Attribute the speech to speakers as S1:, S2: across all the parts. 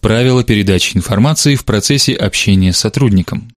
S1: Правила передачи информации в процессе общения с сотрудником.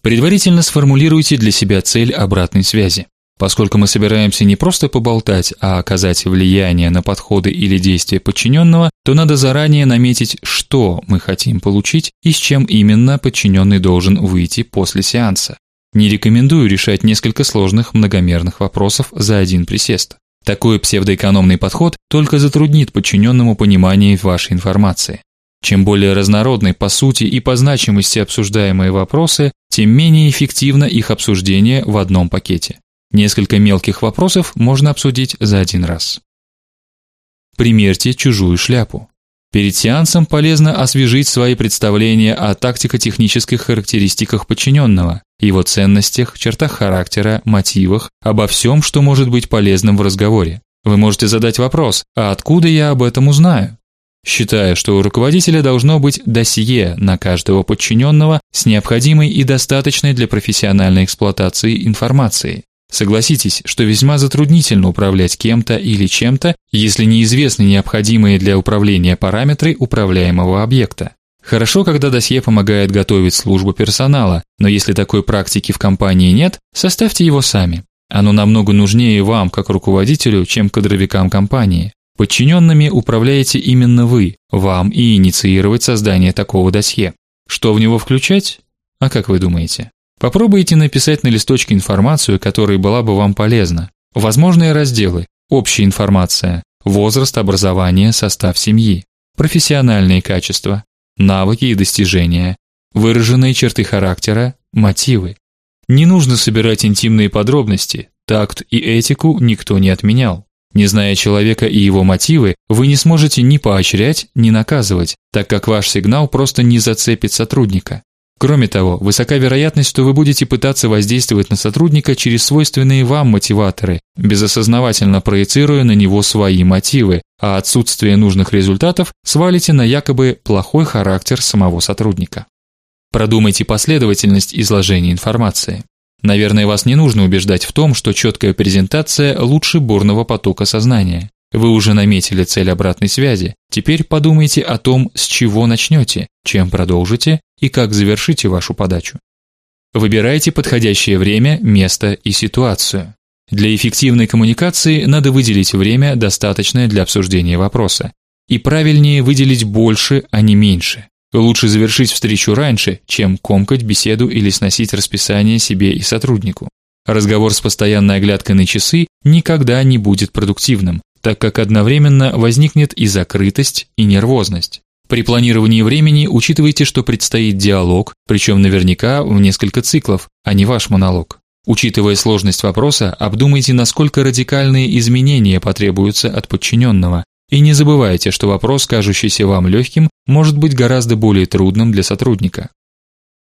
S1: Предварительно сформулируйте для себя цель обратной связи. Поскольку мы собираемся не просто поболтать, а оказать влияние на подходы или действия подчиненного, то надо заранее наметить, что мы хотим получить и с чем именно подчиненный должен выйти после сеанса. Не рекомендую решать несколько сложных многомерных вопросов за один присест. Такой псевдоэкономный подход только затруднит подчиненному понимание вашей информации. Чем более разнородны по сути и по значимости обсуждаемые вопросы, тем менее эффективно их обсуждение в одном пакете. Несколько мелких вопросов можно обсудить за один раз. Примерьте чужую шляпу. Перед сеансом полезно освежить свои представления о тактико-технических характеристиках подчиненного, его ценностях, чертах характера, мотивах, обо всем, что может быть полезным в разговоре. Вы можете задать вопрос: "А откуда я об этом узнаю?" Считаю, что у руководителя должно быть досье на каждого подчиненного с необходимой и достаточной для профессиональной эксплуатации информацией. Согласитесь, что весьма затруднительно управлять кем-то или чем-то, если неизвестны необходимые для управления параметры управляемого объекта. Хорошо, когда досье помогает готовить службу персонала, но если такой практики в компании нет, составьте его сами. Оно намного нужнее вам, как руководителю, чем кадровикам компании. Подчиненными управляете именно вы. Вам и инициировать создание такого досье. Что в него включать? А как вы думаете? Попробуйте написать на листочке информацию, которая была бы вам полезна. Возможные разделы: общая информация, возраст, образование, состав семьи, профессиональные качества, навыки и достижения, выраженные черты характера, мотивы. Не нужно собирать интимные подробности. Такт и этику никто не отменял. Не зная человека и его мотивы, вы не сможете ни поощрять, ни наказывать, так как ваш сигнал просто не зацепит сотрудника. Кроме того, высока вероятность, что вы будете пытаться воздействовать на сотрудника через свойственные вам мотиваторы, безосознавательно проецируя на него свои мотивы, а отсутствие нужных результатов свалите на якобы плохой характер самого сотрудника. Продумайте последовательность изложения информации. Наверное, вас не нужно убеждать в том, что четкая презентация лучше бурного потока сознания. Вы уже наметили цель обратной связи. Теперь подумайте о том, с чего начнете, чем продолжите и как завершите вашу подачу. Выбирайте подходящее время, место и ситуацию. Для эффективной коммуникации надо выделить время, достаточное для обсуждения вопроса, и правильнее выделить больше, а не меньше. Лучше завершить встречу раньше, чем комкать беседу или сносить расписание себе и сотруднику. Разговор с постоянной оглядкой на часы никогда не будет продуктивным, так как одновременно возникнет и закрытость, и нервозность. При планировании времени учитывайте, что предстоит диалог, причем наверняка в несколько циклов, а не ваш монолог. Учитывая сложность вопроса, обдумайте, насколько радикальные изменения потребуются от подчиненного, и не забывайте, что вопрос, кажущийся вам легким, может быть гораздо более трудным для сотрудника.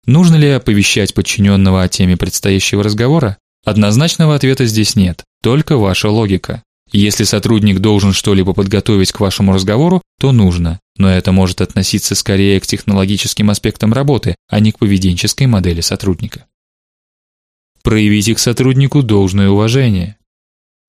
S1: Нужно ли оповещать подчиненного о теме предстоящего разговора? Однозначного ответа здесь нет, только ваша логика. Если сотрудник должен что-либо подготовить к вашему разговору, то нужно, но это может относиться скорее к технологическим аспектам работы, а не к поведенческой модели сотрудника. Проявите к сотруднику должное уважение.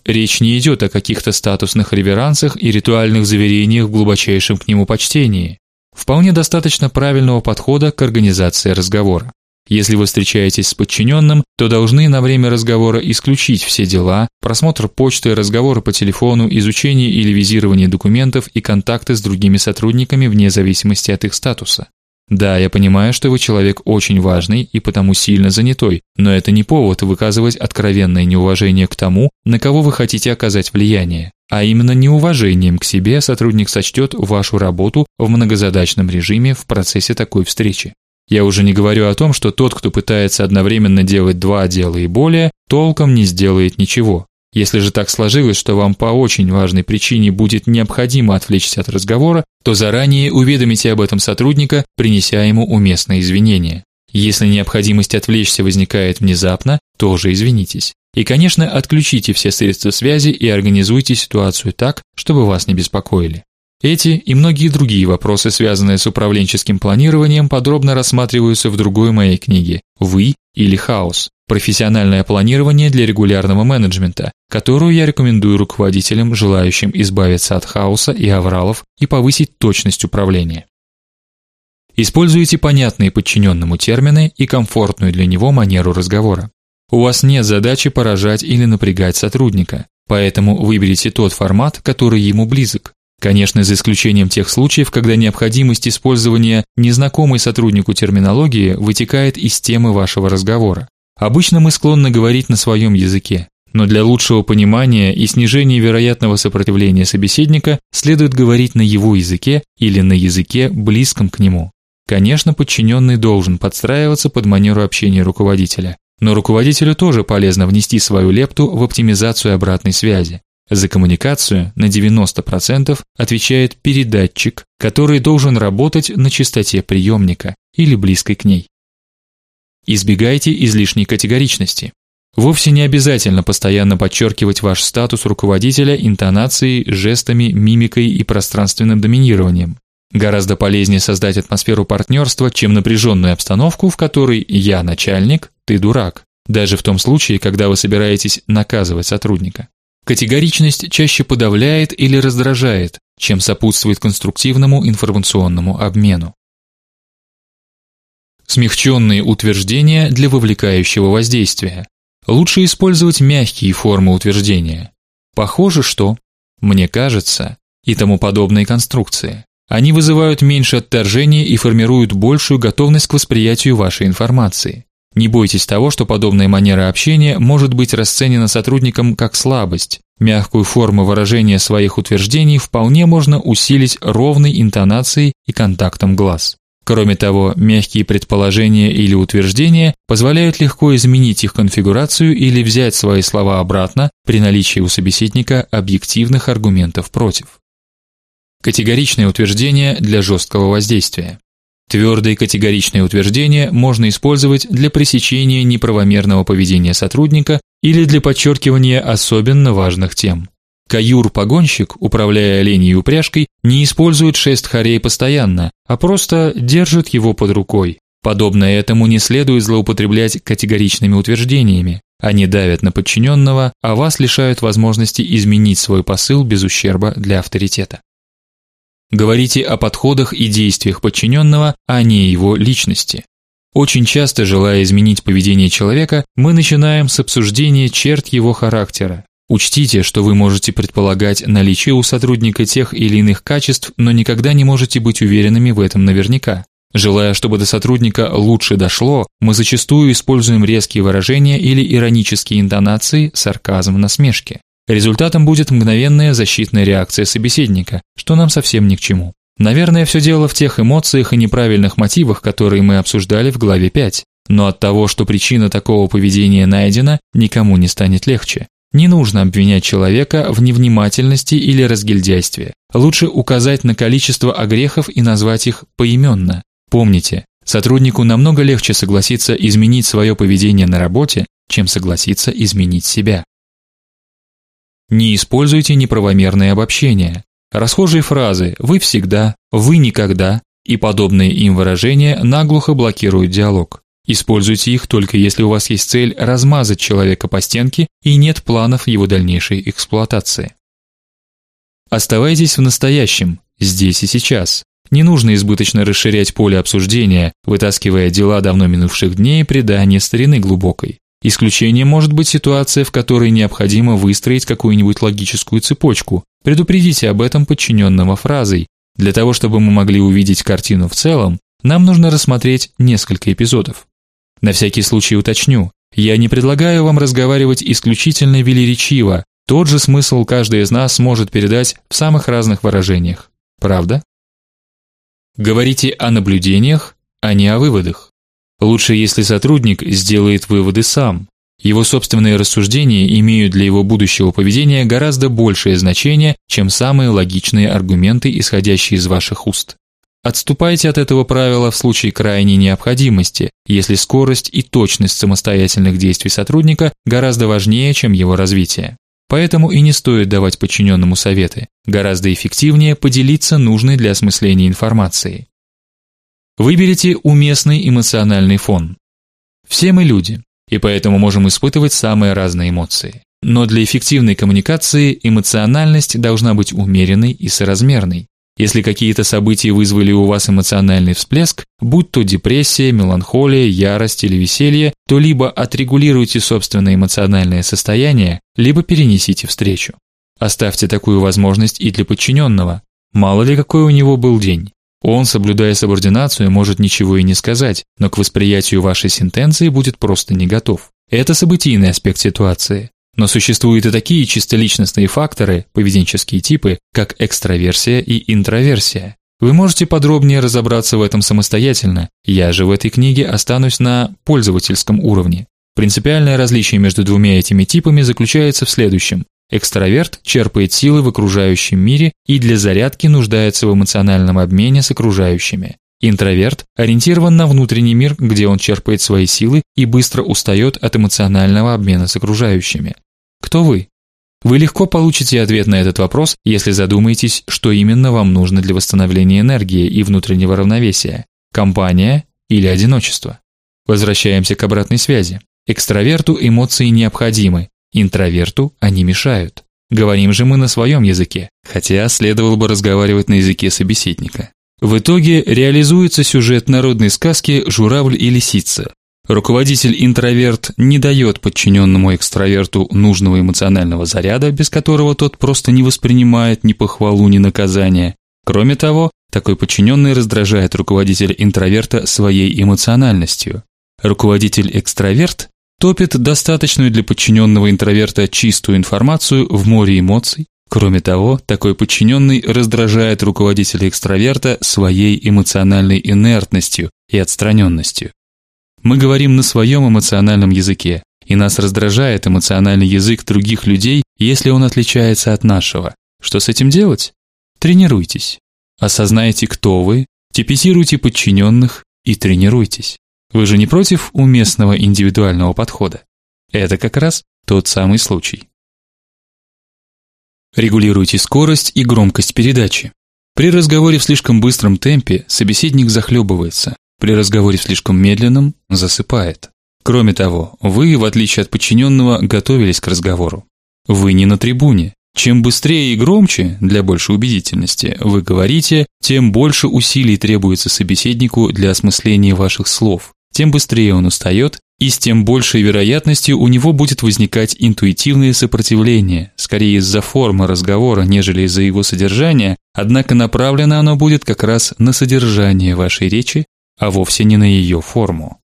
S1: Речь не идет о каких-то статусных реверансах и ритуальных заверениях в глубочайшем к нему почтении. Вполне достаточно правильного подхода к организации разговора. Если вы встречаетесь с подчиненным, то должны на время разговора исключить все дела, просмотр почты, разговоры по телефону, изучение или визирование документов и контакты с другими сотрудниками вне зависимости от их статуса. Да, я понимаю, что вы человек очень важный и потому сильно занятой, но это не повод выказывать откровенное неуважение к тому, на кого вы хотите оказать влияние. А именно неуважением к себе сотрудник сочтет вашу работу в многозадачном режиме в процессе такой встречи. Я уже не говорю о том, что тот, кто пытается одновременно делать два дела и более, толком не сделает ничего. Если же так сложилось, что вам по очень важной причине будет необходимо отвлечься от разговора, то заранее уведомите об этом сотрудника, принеся ему уместные извинения. Если необходимость отвлечься возникает внезапно, тоже извинитесь. И, конечно, отключите все средства связи и организуйте ситуацию так, чтобы вас не беспокоили. Эти и многие другие вопросы, связанные с управленческим планированием, подробно рассматриваются в другой моей книге Вы или хаос. Профессиональное планирование для регулярного менеджмента, которую я рекомендую руководителям, желающим избавиться от хаоса и авралов и повысить точность управления. Используйте понятные подчиненному термины и комфортную для него манеру разговора. У вас нет задачи поражать или напрягать сотрудника, поэтому выберите тот формат, который ему близок. Конечно, за исключением тех случаев, когда необходимость использования незнакомой сотруднику терминологии вытекает из темы вашего разговора. Обычно мы склонны говорить на своем языке, но для лучшего понимания и снижения вероятного сопротивления собеседника следует говорить на его языке или на языке близком к нему. Конечно, подчиненный должен подстраиваться под манеру общения руководителя, но руководителю тоже полезно внести свою лепту в оптимизацию обратной связи. За коммуникацию на 90% отвечает передатчик, который должен работать на частоте приемника или близкой к ней. Избегайте излишней категоричности. Вовсе не обязательно постоянно подчеркивать ваш статус руководителя интонацией, жестами, мимикой и пространственным доминированием. Гораздо полезнее создать атмосферу партнерства, чем напряженную обстановку, в которой я начальник, ты дурак, даже в том случае, когда вы собираетесь наказывать сотрудника. Категоричность чаще подавляет или раздражает, чем сопутствует конструктивному информационному обмену. Смягченные утверждения для вовлекающего воздействия. Лучше использовать мягкие формы утверждения. Похоже, что, мне кажется, и тому подобные конструкции. Они вызывают меньше отторжения и формируют большую готовность к восприятию вашей информации. Не бойтесь того, что подобная манера общения может быть расценена сотрудником как слабость. Мягкую форму выражения своих утверждений вполне можно усилить ровной интонацией и контактом глаз. Кроме того, мягкие предположения или утверждения позволяют легко изменить их конфигурацию или взять свои слова обратно при наличии у собеседника объективных аргументов против. Категоричное утверждение для жесткого воздействия. Твердые категоричные утверждения можно использовать для пресечения неправомерного поведения сотрудника или для подчеркивания особенно важных тем. Каюр-погонщик, управляя оленьей упряжкой, не использует шест хорей постоянно, а просто держит его под рукой. Подобно этому не следует злоупотреблять категоричными утверждениями. Они давят на подчиненного, а вас лишают возможности изменить свой посыл без ущерба для авторитета. Говорите о подходах и действиях подчиненного, а не его личности. Очень часто, желая изменить поведение человека, мы начинаем с обсуждения черт его характера. Учтите, что вы можете предполагать наличие у сотрудника тех или иных качеств, но никогда не можете быть уверенными в этом наверняка. Желая, чтобы до сотрудника лучше дошло, мы зачастую используем резкие выражения или иронические интонации, сарказм, насмешки. Результатом будет мгновенная защитная реакция собеседника, что нам совсем ни к чему. Наверное, все дело в тех эмоциях и неправильных мотивах, которые мы обсуждали в главе 5. Но от того, что причина такого поведения найдена, никому не станет легче. Не нужно обвинять человека в невнимательности или разгильдяйстве. Лучше указать на количество огрехов и назвать их поименно. Помните, сотруднику намного легче согласиться изменить свое поведение на работе, чем согласиться изменить себя. Не используйте неправомерные обобщения. Расхожие фразы «вы всегда», «вы никогда» и подобные им выражения наглухо блокируют диалог. Используйте их только если у вас есть цель размазать человека по стенке и нет планов его дальнейшей эксплуатации. Оставайтесь в настоящем, здесь и сейчас. Не нужно избыточно расширять поле обсуждения, вытаскивая дела давно минувших дней и предания старины глубокой. Исключением может быть ситуация, в которой необходимо выстроить какую-нибудь логическую цепочку. Предупредите об этом подчиненного фразой. Для того, чтобы мы могли увидеть картину в целом, нам нужно рассмотреть несколько эпизодов. На всякий случай уточню, я не предлагаю вам разговаривать исключительно велеречиво. Тот же смысл каждый из нас может передать в самых разных выражениях. Правда? Говорите о наблюдениях, а не о выводах. Лучше, если сотрудник сделает выводы сам. Его собственные рассуждения имеют для его будущего поведения гораздо большее значение, чем самые логичные аргументы, исходящие из ваших уст. Отступайте от этого правила в случае крайней необходимости, если скорость и точность самостоятельных действий сотрудника гораздо важнее, чем его развитие. Поэтому и не стоит давать подчиненному советы. Гораздо эффективнее поделиться нужной для осмысления информацией. Выберите уместный эмоциональный фон. Все мы люди, и поэтому можем испытывать самые разные эмоции. Но для эффективной коммуникации эмоциональность должна быть умеренной и соразмерной. Если какие-то события вызвали у вас эмоциональный всплеск, будь то депрессия, меланхолия, ярость или веселье, то либо отрегулируйте собственное эмоциональное состояние, либо перенесите встречу. Оставьте такую возможность и для подчиненного. Мало ли какой у него был день. Он, соблюдая субординацию, может ничего и не сказать, но к восприятию вашей сентенции будет просто не готов. Это событийный аспект ситуации. Но существуют и такие чисто личностные факторы, поведенческие типы, как экстраверсия и интроверсия. Вы можете подробнее разобраться в этом самостоятельно. Я же в этой книге останусь на пользовательском уровне. Принципиальное различие между двумя этими типами заключается в следующем: Экстраверт черпает силы в окружающем мире и для зарядки нуждается в эмоциональном обмене с окружающими. Интроверт ориентирован на внутренний мир, где он черпает свои силы и быстро устает от эмоционального обмена с окружающими. Кто вы? Вы легко получите ответ на этот вопрос, если задумаетесь, что именно вам нужно для восстановления энергии и внутреннего равновесия: компания или одиночество. Возвращаемся к обратной связи. Экстраверту эмоции необходимы, Интроверту они мешают. Говорим же мы на своем языке, хотя следовало бы разговаривать на языке собеседника. В итоге реализуется сюжет народной сказки Журавль и лисица. Руководитель-интроверт не дает подчиненному экстраверту нужного эмоционального заряда, без которого тот просто не воспринимает ни похвалу, ни наказания. Кроме того, такой подчиненный раздражает руководителя-интроверта своей эмоциональностью. Руководитель-экстраверт топит достаточную для подчиненного интроверта чистую информацию в море эмоций. Кроме того, такой подчиненный раздражает руководителя экстраверта своей эмоциональной инертностью и отстраненностью. Мы говорим на своем эмоциональном языке, и нас раздражает эмоциональный язык других людей, если он отличается от нашего. Что с этим делать? Тренируйтесь. Осознайте, кто вы, типизируйте подчиненных и тренируйтесь. Вы же не против уместного индивидуального подхода? Это как раз тот самый случай. Регулируйте скорость и громкость передачи. При разговоре в слишком быстром темпе собеседник захлебывается, при разговоре в слишком медленном засыпает. Кроме того, вы, в отличие от подчиненного, готовились к разговору. Вы не на трибуне. Чем быстрее и громче, для большей убедительности, вы говорите, тем больше усилий требуется собеседнику для осмысления ваших слов тем быстрее он устает, и с тем большей вероятностью у него будет возникать интуитивное сопротивление, скорее из-за формы разговора, нежели из-за его содержания, однако направлено оно будет как раз на содержание вашей речи, а вовсе не на ее форму.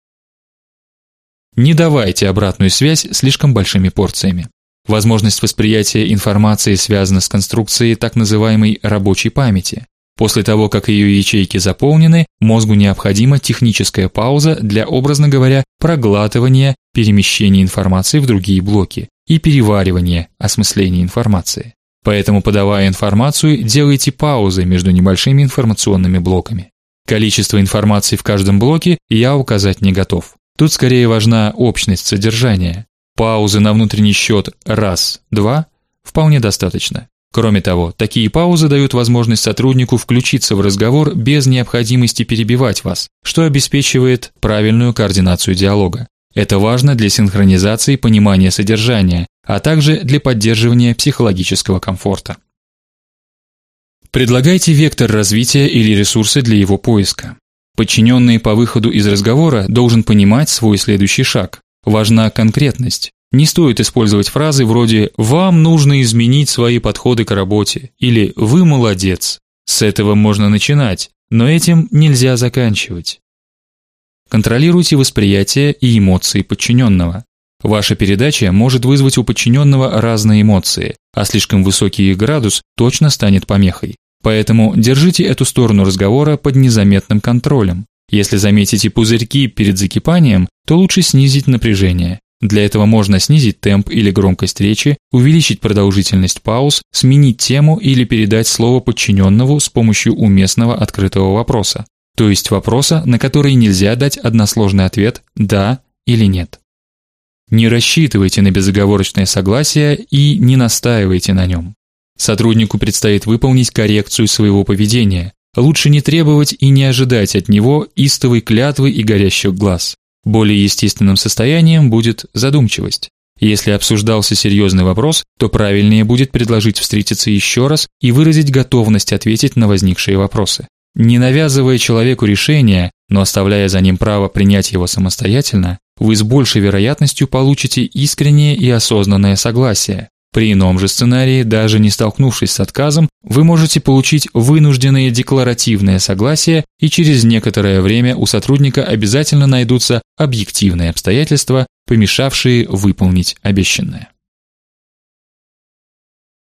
S1: Не давайте обратную связь слишком большими порциями. Возможность восприятия информации связана с конструкцией так называемой рабочей памяти. После того, как ее ячейки заполнены, мозгу необходима техническая пауза для, образно говоря, проглатывания, перемещения информации в другие блоки и переваривания, осмысления информации. Поэтому, подавая информацию, делайте паузы между небольшими информационными блоками. Количество информации в каждом блоке я указать не готов. Тут скорее важна общность содержания. Паузы на внутренний счет раз, два вполне достаточно. Кроме того, такие паузы дают возможность сотруднику включиться в разговор без необходимости перебивать вас, что обеспечивает правильную координацию диалога. Это важно для синхронизации понимания содержания, а также для поддерживания психологического комфорта. Предлагайте вектор развития или ресурсы для его поиска. Подчиненный по выходу из разговора должен понимать свой следующий шаг. Важна конкретность. Не стоит использовать фразы вроде «Вам нужно изменить свои подходы к работе» или «Вы молодец». С этого можно начинать, но этим нельзя заканчивать. Контролируйте восприятие и эмоции подчиненного. Ваша передача может вызвать у подчиненного разные эмоции, а слишком высокий градус точно станет помехой. Поэтому держите эту сторону разговора под незаметным контролем. Если заметите пузырьки перед закипанием, то лучше снизить напряжение. Для этого можно снизить темп или громкость речи, увеличить продолжительность пауз, сменить тему или передать слово подчиненному с помощью уместного открытого вопроса, то есть вопроса, на который нельзя дать односложный ответ да или нет. Не рассчитывайте на безоговорочное согласие и не настаивайте на нем. Сотруднику предстоит выполнить коррекцию своего поведения. Лучше не требовать и не ожидать от него истовой клятвы и горящих глаз. Более естественным состоянием будет задумчивость. Если обсуждался серьезный вопрос, то правильнее будет предложить встретиться еще раз и выразить готовность ответить на возникшие вопросы. Не навязывая человеку решение, но оставляя за ним право принять его самостоятельно, вы с большей вероятностью получите искреннее и осознанное согласие. При ином же сценарии, даже не столкнувшись с отказом, вы можете получить вынужденное декларативное согласие, и через некоторое время у сотрудника обязательно найдутся объективные обстоятельства, помешавшие выполнить обещанное.